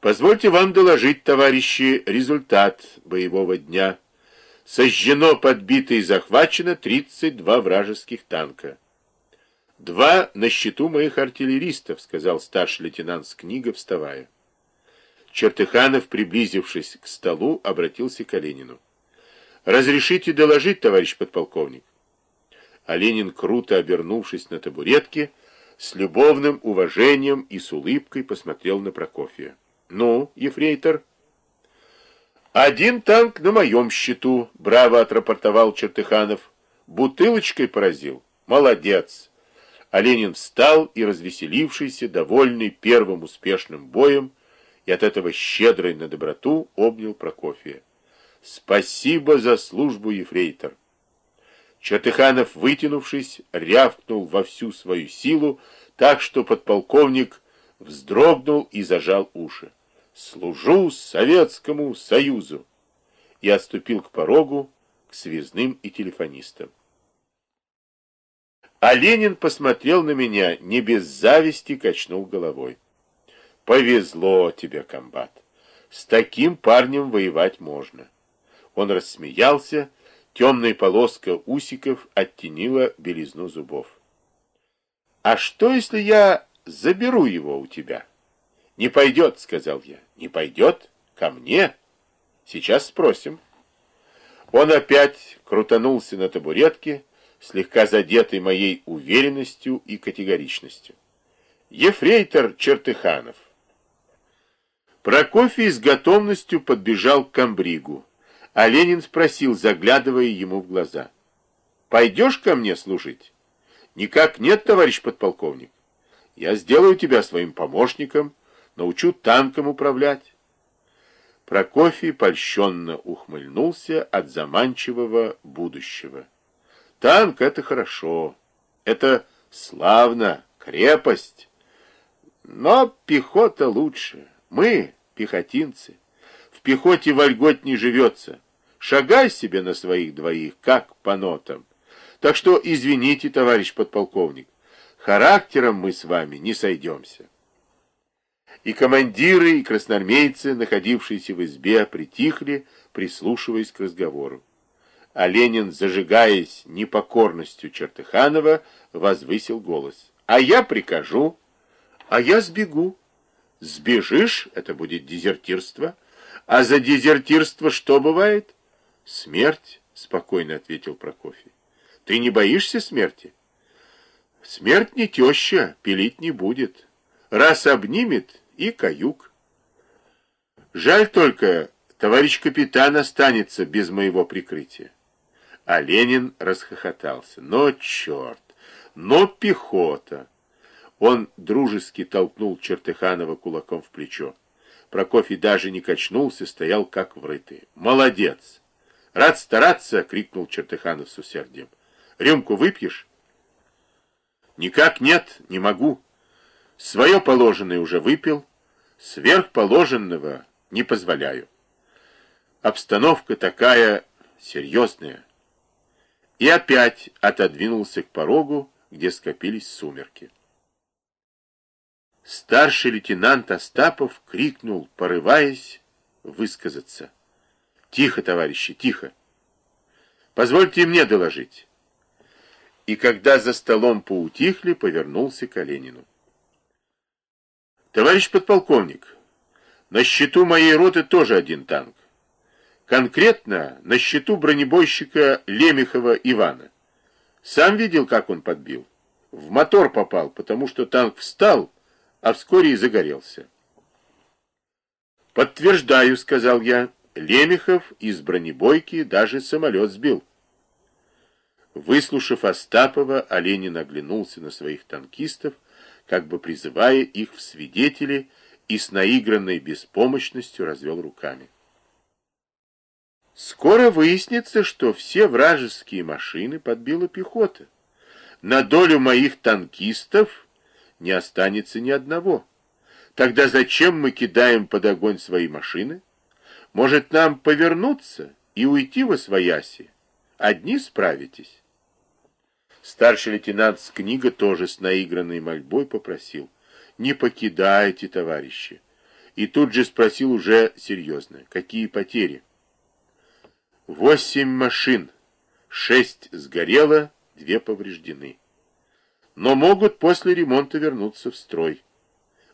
Позвольте вам доложить, товарищи, результат боевого дня. Сожжено, подбито и захвачено 32 вражеских танка. Два на счету моих артиллеристов, сказал старший лейтенант с книга, вставая. Чертыханов, приблизившись к столу, обратился к Оленину. «Разрешите доложить, товарищ подполковник?» А Ленин, круто обернувшись на табуретке, с любовным уважением и с улыбкой посмотрел на Прокофья. «Ну, ефрейтор?» «Один танк на моем счету», — браво отрапортовал Чертыханов. «Бутылочкой поразил. Молодец!» А Ленин встал и, развеселившийся, довольный первым успешным боем, и от этого щедрой на доброту обнял Прокофия. «Спасибо за службу, ефрейтор!» Чертыханов, вытянувшись, рявкнул во всю свою силу, так что подполковник вздрогнул и зажал уши. «Служу Советскому Союзу!» и отступил к порогу, к связным и телефонистам. А Ленин посмотрел на меня, не без зависти качнул головой. «Повезло тебе, комбат! С таким парнем воевать можно!» Он рассмеялся, темная полоска усиков оттенила белизну зубов. «А что, если я заберу его у тебя?» «Не пойдет», — сказал я. «Не пойдет? Ко мне? Сейчас спросим». Он опять крутанулся на табуретке, слегка задетый моей уверенностью и категоричностью. «Ефрейтор Чертыханов». Прокофий с готовностью подбежал к комбригу, а Ленин спросил, заглядывая ему в глаза. «Пойдешь ко мне служить?» «Никак нет, товарищ подполковник. Я сделаю тебя своим помощником, научу танком управлять». Прокофий польщенно ухмыльнулся от заманчивого будущего. «Танк — это хорошо, это славно, крепость, но пехота лучше. Мы, пехотинцы, в пехоте вольготь не живется. Шагай себе на своих двоих, как по нотам. Так что извините, товарищ подполковник, характером мы с вами не сойдемся. И командиры, и красноармейцы, находившиеся в избе, притихли, прислушиваясь к разговору. А Ленин, зажигаясь непокорностью Чертыханова, возвысил голос. «А я прикажу, а я сбегу. Сбежишь — это будет дезертирство. А за дезертирство что бывает?» «Смерть», — спокойно ответил Прокофий. Ты не боишься смерти? Смерть не теща, пилить не будет. Раз обнимет и каюк. Жаль только, товарищ капитан останется без моего прикрытия. А Ленин расхохотался. Но черт! Но пехота! Он дружески толкнул Чертыханова кулаком в плечо. Прокофий даже не качнулся, стоял как врытый. «Молодец!» «Рад стараться!» — крикнул Чертыханов с усердием. Рюмку выпьешь? Никак нет, не могу. Свое положенное уже выпил, сверхположенного не позволяю. Обстановка такая серьезная. И опять отодвинулся к порогу, где скопились сумерки. Старший лейтенант Остапов крикнул, порываясь высказаться. «Тихо, товарищи, тихо! Позвольте мне доложить и когда за столом поутихли, повернулся к Оленину. «Товарищ подполковник, на счету моей роты тоже один танк. Конкретно на счету бронебойщика Лемехова Ивана. Сам видел, как он подбил? В мотор попал, потому что танк встал, а вскоре и загорелся. «Подтверждаю», — сказал я, — Лемехов из бронебойки даже самолет сбил. Выслушав Остапова, Оленин оглянулся на своих танкистов, как бы призывая их в свидетели, и с наигранной беспомощностью развел руками. Скоро выяснится, что все вражеские машины подбила пехота. На долю моих танкистов не останется ни одного. Тогда зачем мы кидаем под огонь свои машины? Может, нам повернуться и уйти во свояси? Одни справитесь. Старший лейтенант с книга тоже с наигранной мольбой попросил. Не покидайте, товарищи. И тут же спросил уже серьезно, какие потери? Восемь машин, шесть сгорело, две повреждены. Но могут после ремонта вернуться в строй.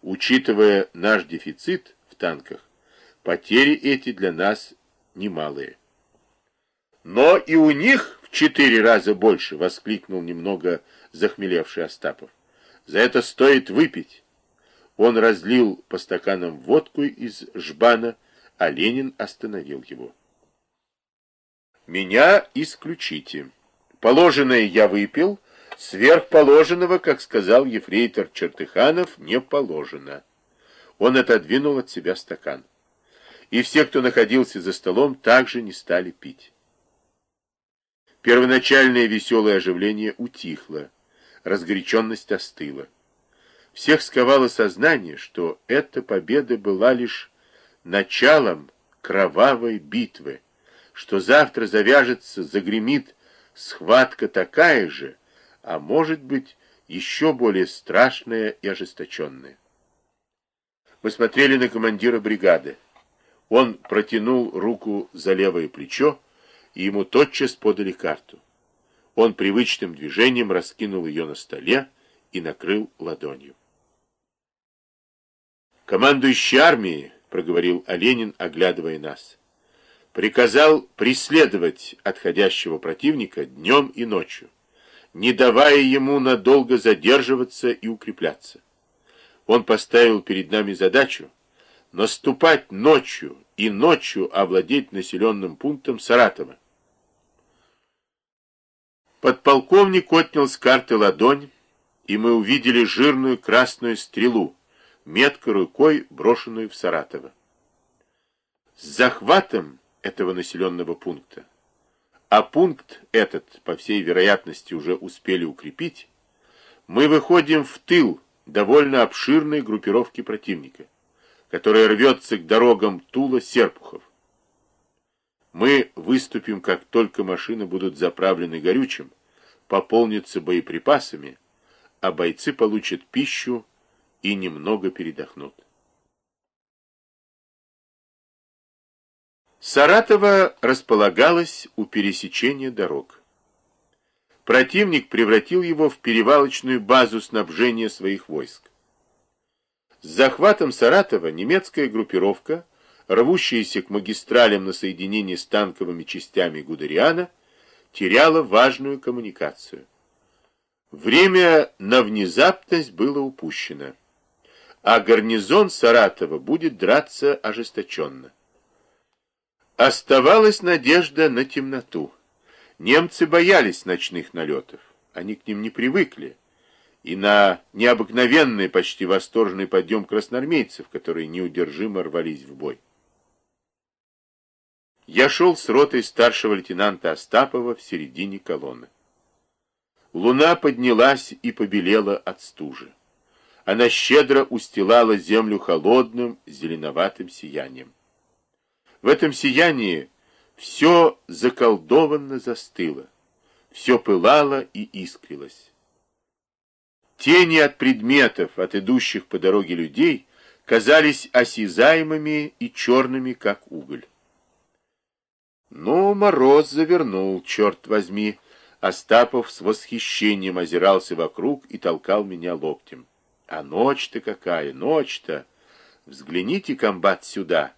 Учитывая наш дефицит в танках, потери эти для нас немалые. Но и у них четыре раза больше, воскликнул немного захмелевший Остапов. За это стоит выпить. Он разлил по стаканам водку из жбана, а Ленин остановил его. Меня исключите. Положенное я выпил, сверхположенного, как сказал ефрейтор Чертыханов, не положено. Он отодвинул от себя стакан. И все, кто находился за столом, также не стали пить. Первоначальное веселое оживление утихло, разгоряченность остыла. Всех сковало сознание, что эта победа была лишь началом кровавой битвы, что завтра завяжется, загремит схватка такая же, а может быть еще более страшная и ожесточенная. Мы смотрели на командира бригады. Он протянул руку за левое плечо, и ему тотчас подали карту. Он привычным движением раскинул ее на столе и накрыл ладонью. «Командующий армией», — проговорил Оленин, оглядывая нас, — приказал преследовать отходящего противника днем и ночью, не давая ему надолго задерживаться и укрепляться. Он поставил перед нами задачу наступать ночью и ночью овладеть населенным пунктом Саратова, Подполковник отнял с карты ладонь, и мы увидели жирную красную стрелу, метко рукой брошенную в Саратово. С захватом этого населенного пункта, а пункт этот, по всей вероятности, уже успели укрепить, мы выходим в тыл довольно обширной группировки противника, которая рвется к дорогам Тула-Серпухов. Мы выступим, как только машины будут заправлены горючим, пополнятся боеприпасами, а бойцы получат пищу и немного передохнут. Саратово располагалось у пересечения дорог. Противник превратил его в перевалочную базу снабжения своих войск. С захватом Саратова немецкая группировка рвущаяся к магистралям на соединение с танковыми частями Гудериана, теряла важную коммуникацию. Время на внезапность было упущено, а гарнизон Саратова будет драться ожесточенно. Оставалась надежда на темноту. Немцы боялись ночных налетов, они к ним не привыкли, и на необыкновенный, почти восторженный подъем красноармейцев, которые неудержимо рвались в бой. Я шел с ротой старшего лейтенанта Остапова в середине колонны. Луна поднялась и побелела от стужи. Она щедро устилала землю холодным зеленоватым сиянием. В этом сиянии все заколдованно застыло, все пылало и искрилось. Тени от предметов, от идущих по дороге людей, казались осязаемыми и черными, как уголь. Ну, мороз завернул, черт возьми. Остапов с восхищением озирался вокруг и толкал меня локтем. А ночь-то какая, ночь-то! Взгляните, комбат, сюда.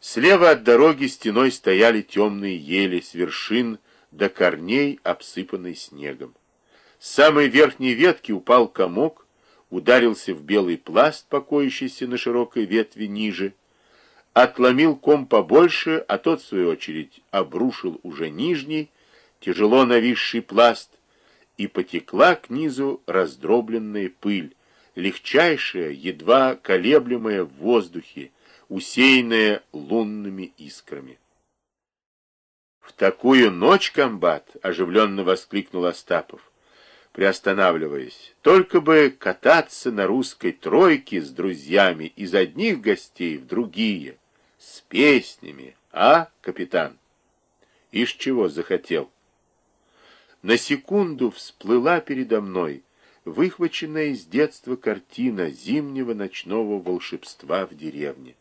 Слева от дороги стеной стояли темные ели с вершин до корней, обсыпанной снегом. С самой верхней ветки упал комок, ударился в белый пласт, покоящийся на широкой ветви ниже, отломил ком побольше, а тот, в свою очередь, обрушил уже нижний, тяжело нависший пласт, и потекла к низу раздробленная пыль, легчайшая, едва колеблемая в воздухе, усеянная лунными искрами. «В такую ночь, комбат!» — оживленно воскликнул Остапов, приостанавливаясь. «Только бы кататься на русской тройке с друзьями из одних гостей в другие» с песнями, а, капитан? Ишь чего захотел? На секунду всплыла передо мной выхваченная из детства картина зимнего ночного волшебства в деревне.